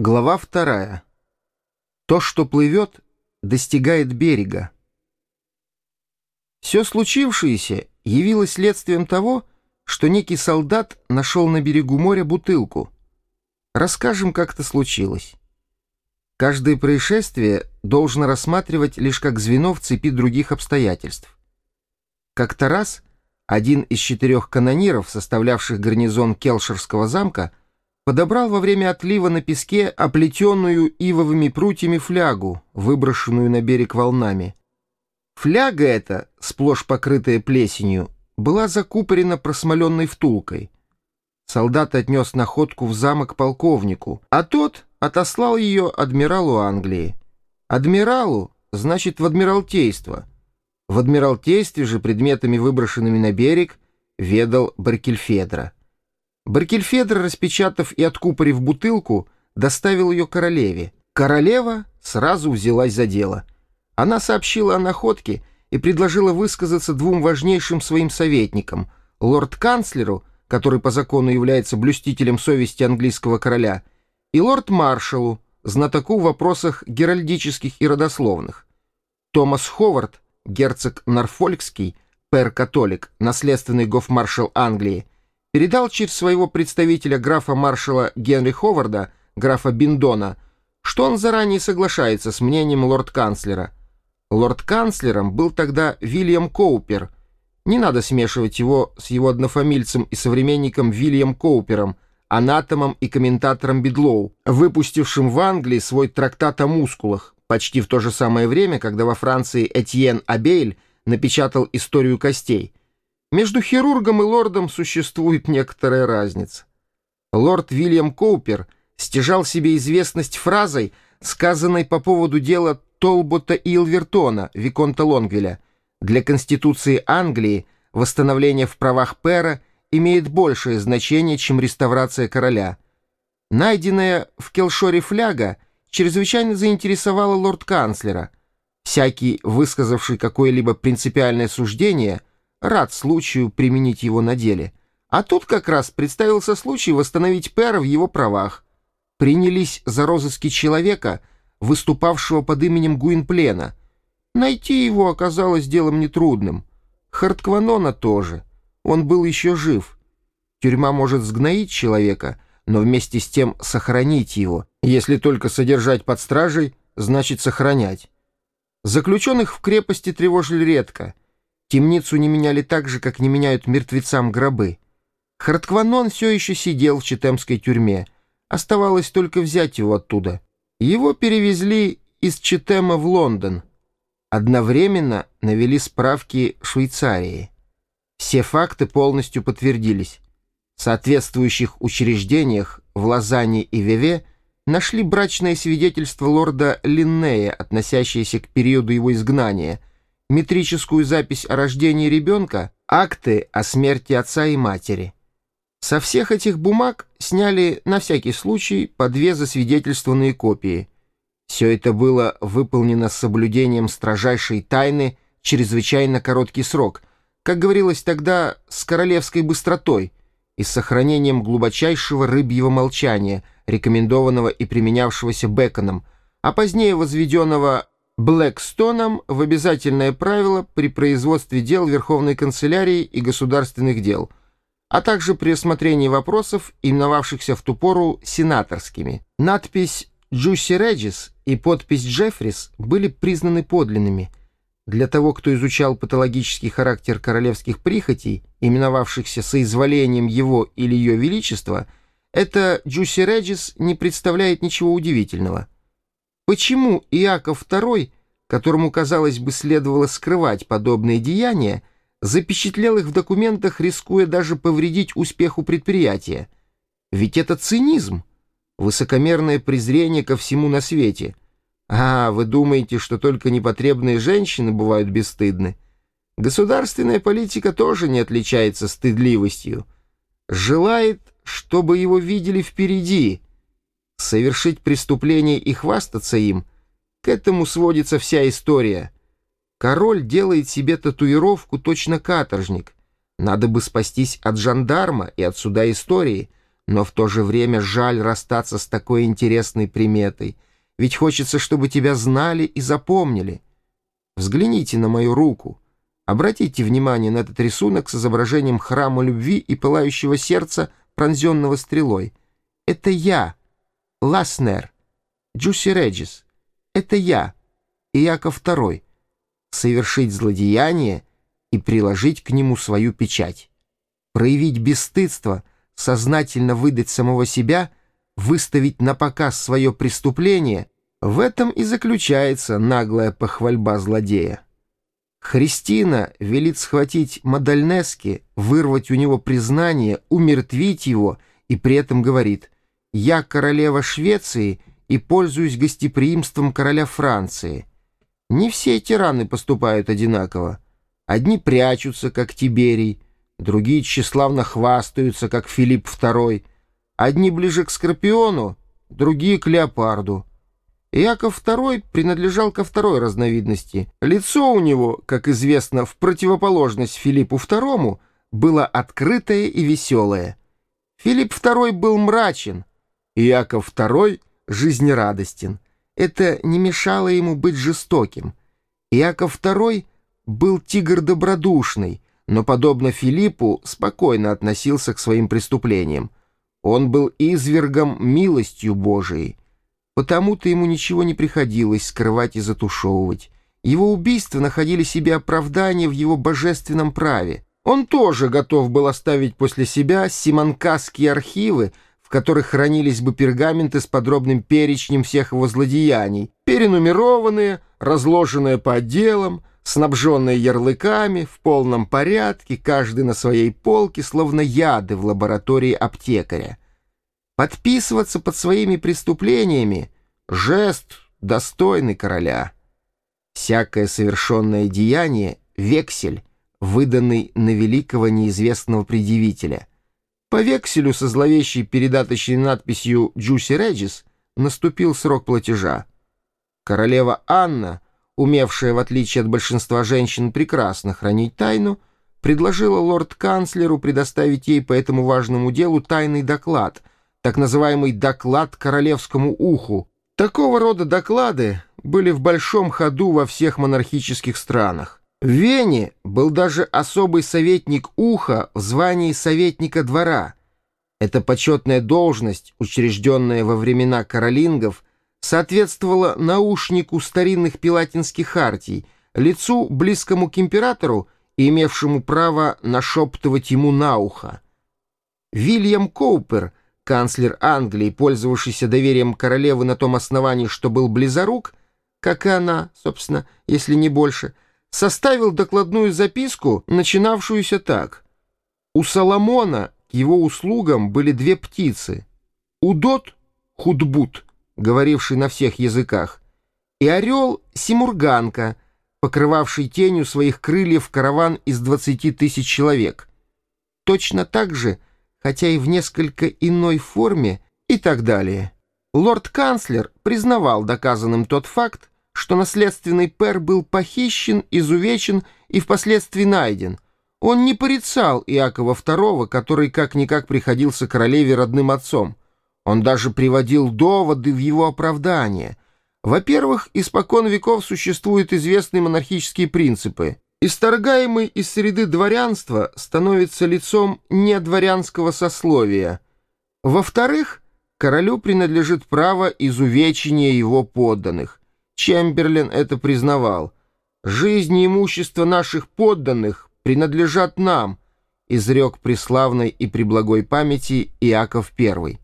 Глава вторая. То, что плывет, достигает берега. Все случившееся явилось следствием того, что некий солдат нашел на берегу моря бутылку. Расскажем, как это случилось. Каждое происшествие должно рассматривать лишь как звено в цепи других обстоятельств. Как-то раз один из четырех канониров, составлявших гарнизон Келшерского замка, подобрал во время отлива на песке оплетенную ивовыми прутьями флягу, выброшенную на берег волнами. Фляга эта, сплошь покрытая плесенью, была закупорена просмоленной втулкой. Солдат отнес находку в замок полковнику, а тот отослал ее адмиралу Англии. Адмиралу, значит, в адмиралтейство. В адмиралтействе же предметами, выброшенными на берег, ведал Баркельфедра. Баркельфедр, распечатав и откупорив бутылку, доставил ее королеве. Королева сразу взялась за дело. Она сообщила о находке и предложила высказаться двум важнейшим своим советникам — лорд-канцлеру, который по закону является блюстителем совести английского короля, и лорд-маршалу, знатоку в вопросах геральдических и родословных. Томас Ховард, герцог Норфолькский, пер-католик, наследственный гофмаршал Англии, передал через своего представителя графа-маршала Генри Ховарда, графа Биндона, что он заранее соглашается с мнением лорд-канцлера. Лорд-канцлером был тогда Вильям Коупер. Не надо смешивать его с его однофамильцем и современником Вильям Коупером, анатомом и комментатором Бедлоу, выпустившим в Англии свой трактат о мускулах, почти в то же самое время, когда во Франции Этьен Абель напечатал «Историю костей», между хирургом и лордом существует некоторая разница. Лорд Вильям Коупер стяжал себе известность фразой, сказанной по поводу дела Толбота и Илвертона, Виконта Лонгвилля. Для Конституции Англии восстановление в правах пера имеет большее значение, чем реставрация короля. Найденная в Келшоре фляга чрезвычайно заинтересовала лорд-канцлера. Всякий, высказавший какое-либо принципиальное суждение – рад случаю применить его на деле. А тут как раз представился случай восстановить Пэра в его правах. Принялись за розыски человека, выступавшего под именем Гуинплена. Найти его оказалось делом нетрудным. Харткванона тоже. Он был еще жив. Тюрьма может сгноить человека, но вместе с тем сохранить его. Если только содержать под стражей, значит сохранять. Заключенных в крепости тревожили редко — Темницу не меняли так же, как не меняют мертвецам гробы. Харткванон все еще сидел в Читемской тюрьме. Оставалось только взять его оттуда. Его перевезли из Читема в Лондон. Одновременно навели справки Швейцарии. Все факты полностью подтвердились. В соответствующих учреждениях в Лозанне и Веве нашли брачное свидетельство лорда Линнея, относящееся к периоду его изгнания — метрическую запись о рождении ребенка, акты о смерти отца и матери. Со всех этих бумаг сняли на всякий случай по две засвидетельствованные копии. Все это было выполнено с соблюдением строжайшей тайны чрезвычайно короткий срок, как говорилось тогда, с королевской быстротой и с сохранением глубочайшего рыбьего молчания, рекомендованного и применявшегося Беконом, а позднее возведенного Блэкстоном в обязательное правило при производстве дел Верховной канцелярии и государственных дел, а также при осмотрении вопросов, именовавшихся в ту пору сенаторскими. Надпись «Джусси Реджис» и подпись «Джеффрис» были признаны подлинными. Для того, кто изучал патологический характер королевских прихотей, именовавшихся соизволением его или ее величества, это «Джусси Реджис» не представляет ничего удивительного – Почему Иаков II, которому, казалось бы, следовало скрывать подобные деяния, запечатлел их в документах, рискуя даже повредить успеху предприятия? Ведь это цинизм, высокомерное презрение ко всему на свете. А, вы думаете, что только непотребные женщины бывают бесстыдны? Государственная политика тоже не отличается стыдливостью. Желает, чтобы его видели впереди — совершить преступление и хвастаться им, к этому сводится вся история. Король делает себе татуировку точно каторжник. Надо бы спастись от жандарма и от суда истории, Но в то же время жаль расстаться с такой интересной приметой, ведь хочется, чтобы тебя знали и запомнили. Взгляните на мою руку. Обратите внимание на этот рисунок с изображением храма любви и пылающего сердца, пронзенного стрелой. Это я, Ласнер, Джуси Реджис. Это я, Иаков II. Совершить злодеяние и приложить к нему свою печать. Проявить бесстыдство — сознательно выдать самого себя, выставить на показ свое преступление, в этом и заключается наглая похвальба злодея. Христина велит схватить Мадальнески, вырвать у него признание, умертвить его и при этом говорит «Я королева Швеции и пользуюсь гостеприимством короля Франции». Не все тираны поступают одинаково. Одни прячутся, как Тиберий, Другие тщеславно хвастаются, как Филипп II. Одни ближе к Скорпиону, другие — к Леопарду. Иаков II принадлежал ко второй разновидности. Лицо у него, как известно, в противоположность Филиппу II, было открытое и веселое. Филипп II был мрачен, Иаков II — жизнерадостен. Это не мешало ему быть жестоким. Иаков II был тигр добродушный — но, подобно Филиппу, спокойно относился к своим преступлениям. Он был извергом милостью Божией. Потому-то ему ничего не приходилось скрывать и затушевывать. Его убийства находили себе оправдание в его божественном праве. Он тоже готов был оставить после себя симонкасские архивы, в которых хранились бы пергаменты с подробным перечнем всех его злодеяний, перенумерованные, разложенные по отделам, снабженные ярлыками, в полном порядке, каждый на своей полке, словно яды в лаборатории аптекаря. Подписываться под своими преступлениями — жест, достойный короля. Всякое совершенное деяние — вексель, выданный на великого неизвестного предъявителя. По векселю со зловещей передаточной надписью «Джуси Реджис» наступил срок платежа. Королева Анна — умевшая, в отличие от большинства женщин, прекрасно хранить тайну, предложила лорд-канцлеру предоставить ей по этому важному делу тайный доклад, так называемый «доклад королевскому уху». Такого рода доклады были в большом ходу во всех монархических странах. В Вене был даже особый советник уха в звании советника двора. Эта почетная должность, учрежденная во времена каролингов, соответствовало наушнику старинных пилатинских хартий, лицу, близкому к императору имевшему право нашептывать ему на ухо. Вильям Коупер, канцлер Англии, пользовавшийся доверием королевы на том основании, что был близорук, как и она, собственно, если не больше, составил докладную записку, начинавшуюся так. У Соломона к его услугам были две птицы — Удот, Худбут — говоривший на всех языках, и орел Симурганка, покрывавший тенью своих крыльев караван из двадцати тысяч человек. Точно так же, хотя и в несколько иной форме, и так далее. Лорд-канцлер признавал доказанным тот факт, что наследственный пер был похищен, изувечен и впоследствии найден. Он не порицал Иакова II, который как-никак приходился королеве родным отцом. Он даже приводил доводы в его оправдание. Во-первых, испокон веков существуют известные монархические принципы. Исторгаемый из среды дворянства становится лицом недворянского сословия. Во-вторых, королю принадлежит право изувечения его подданных. Чемберлен это признавал. «Жизнь и имущество наших подданных принадлежат нам», изрек при славной и при благой памяти Иаков I.